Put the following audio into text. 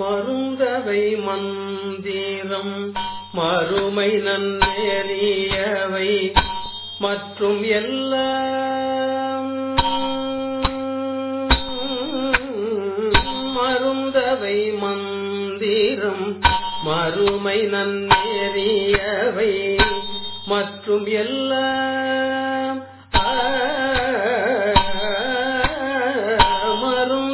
மருந்தவை மந்திரம் மறுமை நன்னேறியவை மற்றும் எல்லாம் மருந்தவை மந்திரம் மறுமை நன்னேறியவை மற்றும் எல்லாம்